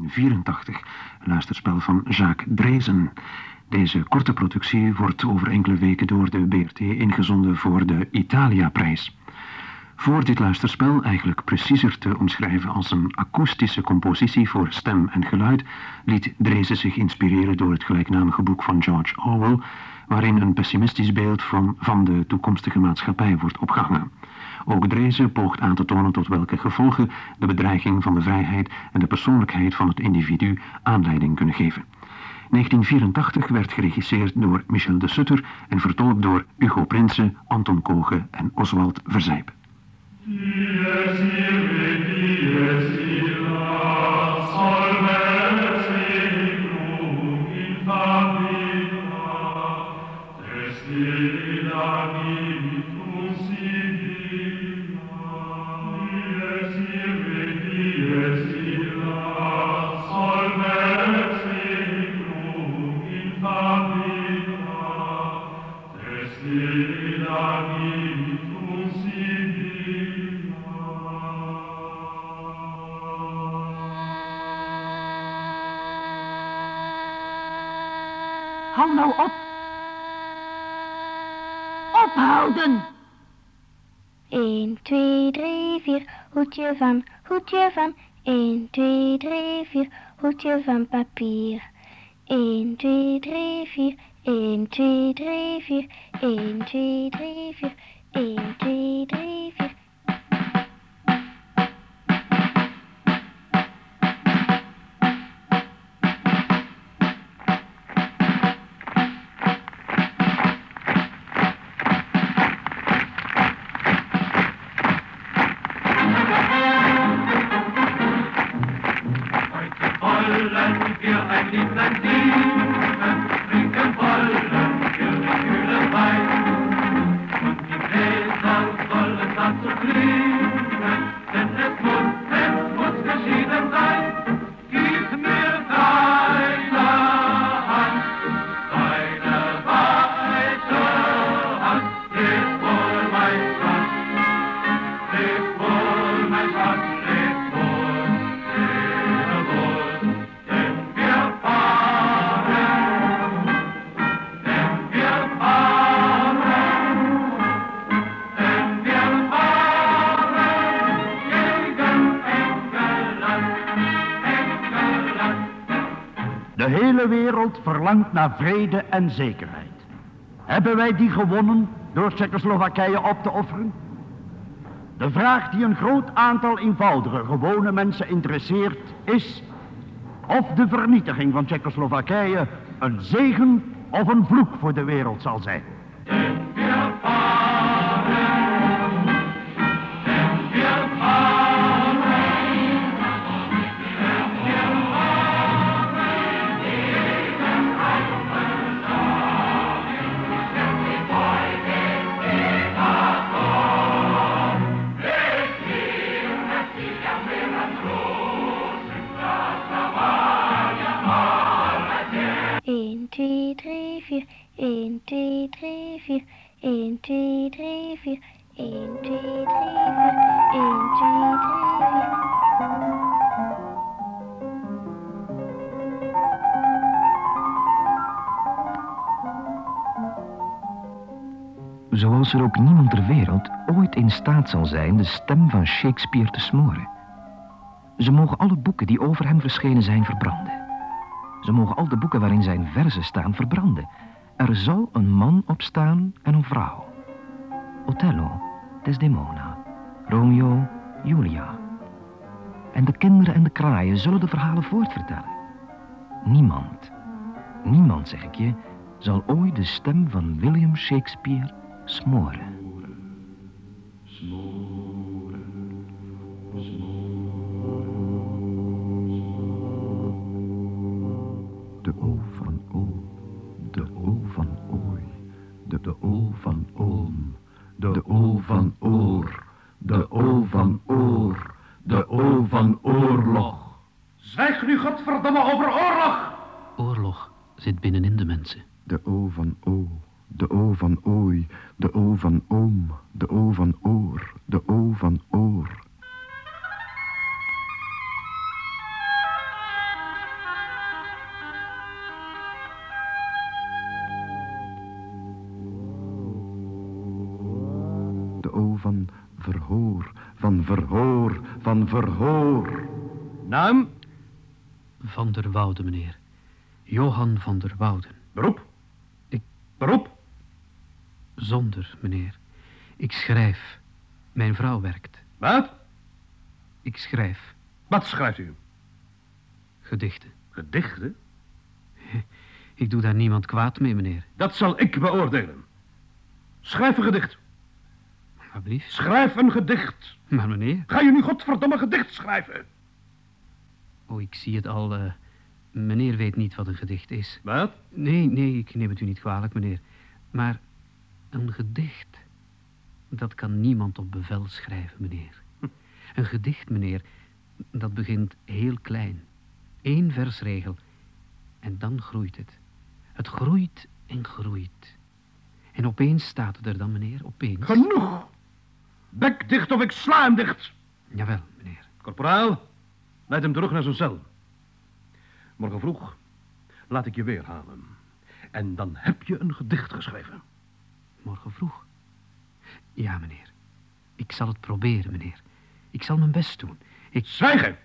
1984, luisterspel van Jacques Drezen. Deze korte productie wordt over enkele weken door de BRT ingezonden voor de Italia-prijs. Voor dit luisterspel, eigenlijk preciezer te omschrijven als een akoestische compositie voor stem en geluid, liet Drezen zich inspireren door het gelijknamige boek van George Orwell, waarin een pessimistisch beeld van, van de toekomstige maatschappij wordt opgehangen. Ook Drezen poogt aan te tonen tot welke gevolgen de bedreiging van de vrijheid en de persoonlijkheid van het individu aanleiding kunnen geven. 1984 werd geregisseerd door Michel de Sutter en vertolkt door Hugo Prinsen, Anton Kogen en Oswald Verzijp. Op. Ophouden. 1, 2, 3, 4, hoedje van, hoedje van. 1, 2, 3, 4, hoedje van papier. 1, 2, 3, 4, 1, 2, 3, 4, 1, 2, 3, 4, 1, 2, 3, 4. عجبا De hele wereld verlangt naar vrede en zekerheid. Hebben wij die gewonnen door Tsjechoslowakije op te offeren? De vraag die een groot aantal eenvoudige, gewone mensen interesseert is of de vernietiging van Tsjechoslowakije een zegen of een vloek voor de wereld zal zijn. 1, 2, 3, 4. 1, 2, 3, 4. 1, 2, 3, 4. 1, 2, 3, 4. 1, 2, 3, 4. Zoals er ook niemand ter wereld ooit in staat zal zijn de stem van Shakespeare te smoren. Ze mogen alle boeken die over hem verschenen zijn verbranden. Ze mogen al de boeken waarin zijn verzen staan verbranden. Er zal een man op staan en een vrouw. Othello, Desdemona, Romeo, Julia. En de kinderen en de kraaien zullen de verhalen voortvertellen. Niemand, niemand zeg ik je, zal ooit de stem van William Shakespeare smoren. De, O van Oom, de O van Oor, de O van Oor, de O van Oorlog. Zwijg nu godverdomme over oorlog! Oorlog zit binnenin de mensen. De O van O, de O van Ooi, de O van Oom, de O van Oor, de O van Oor. O van verhoor, van verhoor, van verhoor. Naam, Van der Wouden, meneer. Johan van der Wouden. beroep. Ik- Beroep. Zonder, meneer. Ik schrijf. Mijn vrouw werkt. Wat? Ik schrijf Wat schrijft u? gedichten. Gedichten? Ik doe daar niemand kwaad mee, meneer. Dat zal ik beoordelen. Schrijf een gedicht. Alsjeblieft. Schrijf een gedicht. Maar meneer, Ga je nu godverdomme gedicht schrijven? oh, ik zie het al. eh, meneer weet niet wat een gedicht is. Wat? Nee, nee, ik neem het u niet kwalijk, meneer. Maar een gedicht, dat kan niemand op bevel schrijven, meneer. Een gedicht, meneer, dat begint heel klein. Eén versregel. En dan groeit het. Het groeit en groeit. En opeens staat het er dan, meneer, opeens. Genoeg. Bek dicht of ik sla hem dicht. Jawel, meneer. Korporaal, leid hem terug naar zijn cel. Morgen vroeg laat ik je weer halen. En dan heb je een gedicht geschreven. Morgen vroeg. Ja, meneer. Ik zal het proberen, meneer. Ik zal mijn best doen. Ik... Zwijgen!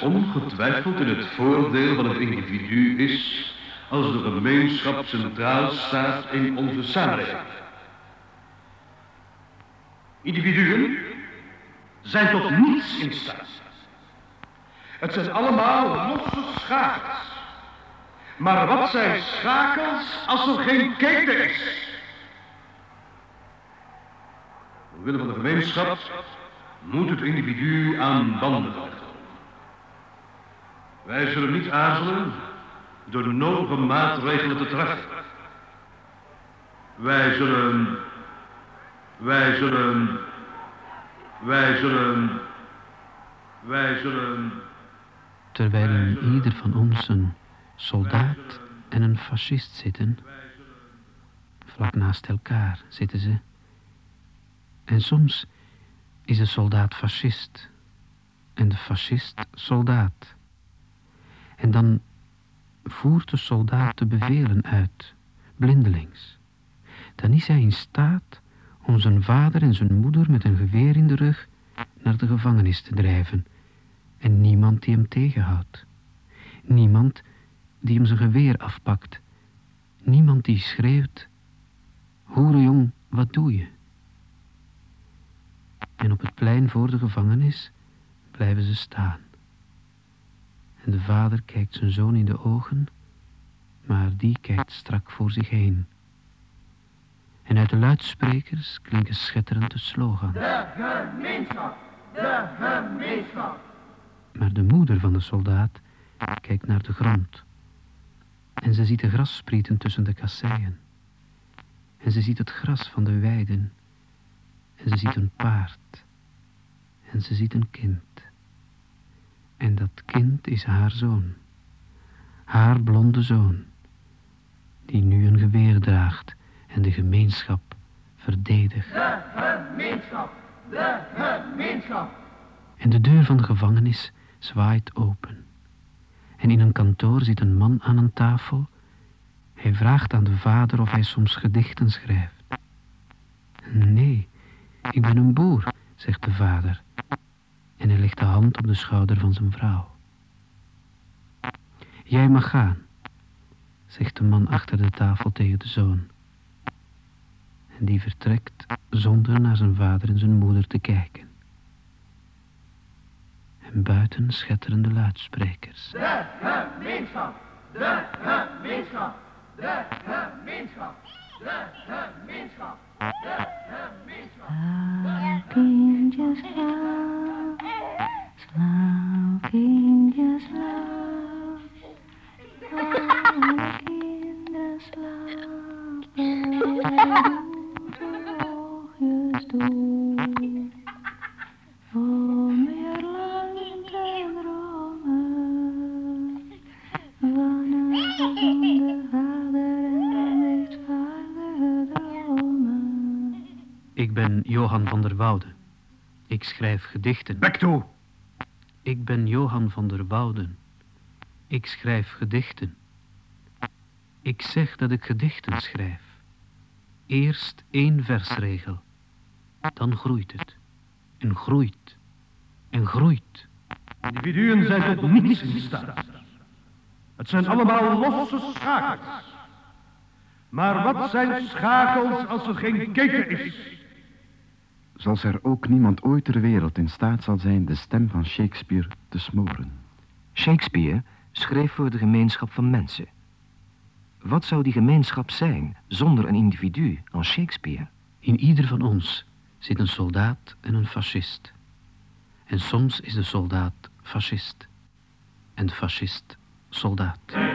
Ongetwijfeld in het voordeel van het individu is als de gemeenschap centraal staat in onze samenleving. Individuen zijn tot niets in staat. Het zijn allemaal losse schakels. Maar wat zijn schakels als er geen keten is? Omwille van de gemeenschap moet het individu aan banden houden. Wij zullen niet aarzelen door de nodige maatregelen te treffen. Wij zullen, wij zullen, wij zullen, wij zullen, Terwijl in ieder van ons een soldaat en een fascist zitten. Vlak naast elkaar zitten ze. En soms is de soldaat fascist en de fascist soldaat. En dan voert de soldaat de bevelen uit, blindelings. Dan is hij in staat om zijn vader en zijn moeder met een geweer in de rug naar de gevangenis te drijven. En niemand die hem tegenhoudt. Niemand die hem zijn geweer afpakt. Niemand die schreeuwt, hoerenjong, wat doe je? En op het plein voor de gevangenis blijven ze staan. En de vader kijkt zijn zoon in de ogen, maar die kijkt strak voor zich heen. En uit de luidsprekers klinken schetterend de slogan. De gemeenschap. de gemeenschap. Maar de moeder van de soldaat kijkt naar de grond. En ze ziet de grassprieten tussen de kasseien. En ze ziet het gras van de weiden. En ze ziet een paard. En ze ziet een kind. En dat kind is haar zoon. Haar blonde zoon. Die nu een geweer draagt en de gemeenschap verdedigt. De gemeenschap, de gemeenschap. En de deur van de gevangenis zwaait open. En in een kantoor zit een man aan een tafel. Hij vraagt aan de vader of hij soms gedichten schrijft. Nee, ik ben een boer, zegt de vader. En hij legt de hand op de schouder van zijn vrouw. Jij mag gaan, zegt de man achter de tafel tegen de zoon. En die vertrekt zonder naar zijn vader en zijn moeder te kijken. En buiten schetteren de luidsprekers. De gemeenschap, de gemeenschap, de gemeenschap, de gemeenschap, de gemeenschap. Kindje, slaap. Alle kinderen slapen. Doe de oogjes toe. Om weer lang te dromen. Een gezonde vader en lichtvaardige dromen. Ik ben Johan van der Woude. Ik schrijf gedichten. Bek toe. Ik ben Johan van der Wouden. Ik schrijf gedichten. Ik zeg dat ik gedichten schrijf. Eerst één versregel. Dan groeit het. En groeit. En groeit. Individuen zijn tot niets in staat. Het zijn allemaal losse schakels. Maar wat zijn schakels als er geen keten is? Zoals er ook niemand ooit ter wereld in staat zal zijn de stem van Shakespeare te smoren. Shakespeare schreef voor de gemeenschap van mensen. Wat zou die gemeenschap zijn zonder een individu als Shakespeare? In ieder van ons zit een soldaat en een fascist. En soms is de soldaat fascist. En de fascist soldaat.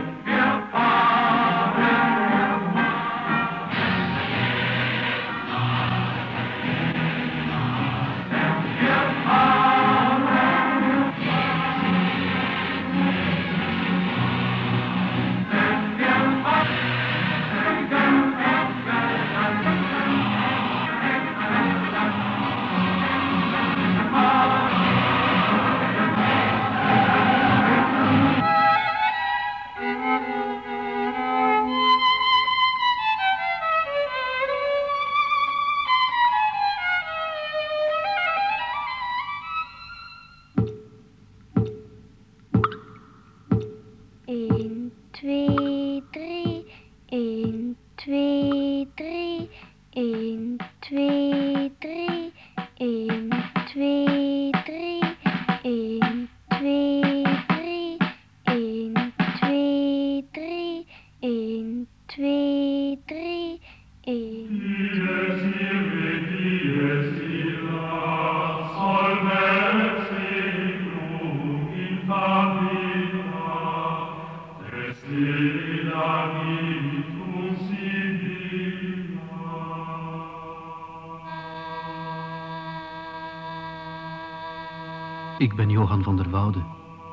Ik ben Johan van der Woude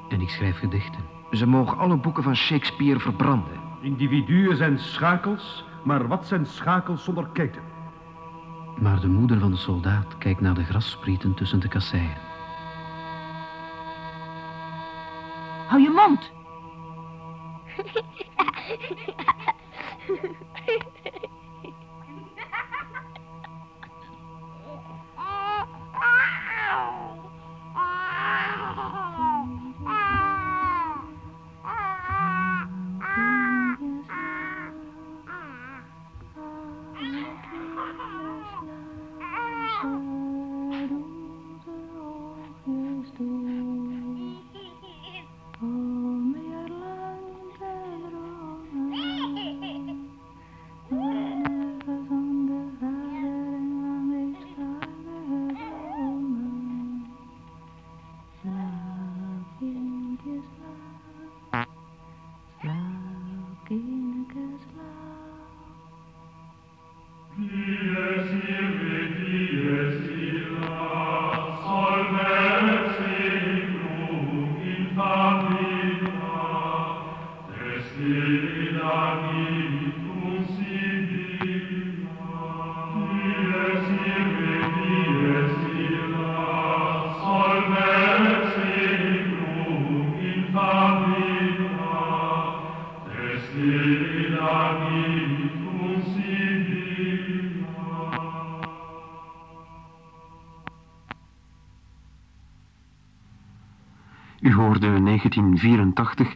en ik schrijf gedichten. Ze mogen alle boeken van Shakespeare verbranden. Individuen zijn schakels, maar wat zijn schakels zonder keten? Maar de moeder van de soldaat kijkt naar de grassprieten tussen de kasseien. Hou je mond! U hoorde 1984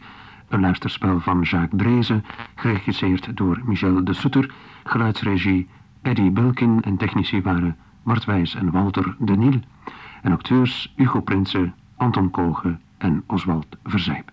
een luisterspel van Jacques Drezen, geregisseerd door Michel de Sutter, geluidsregie Eddie Bulkin en technici waren Bart Wijs en Walter de Niel en acteurs Hugo Prinsen, Anton Kogen en Oswald Verzijp.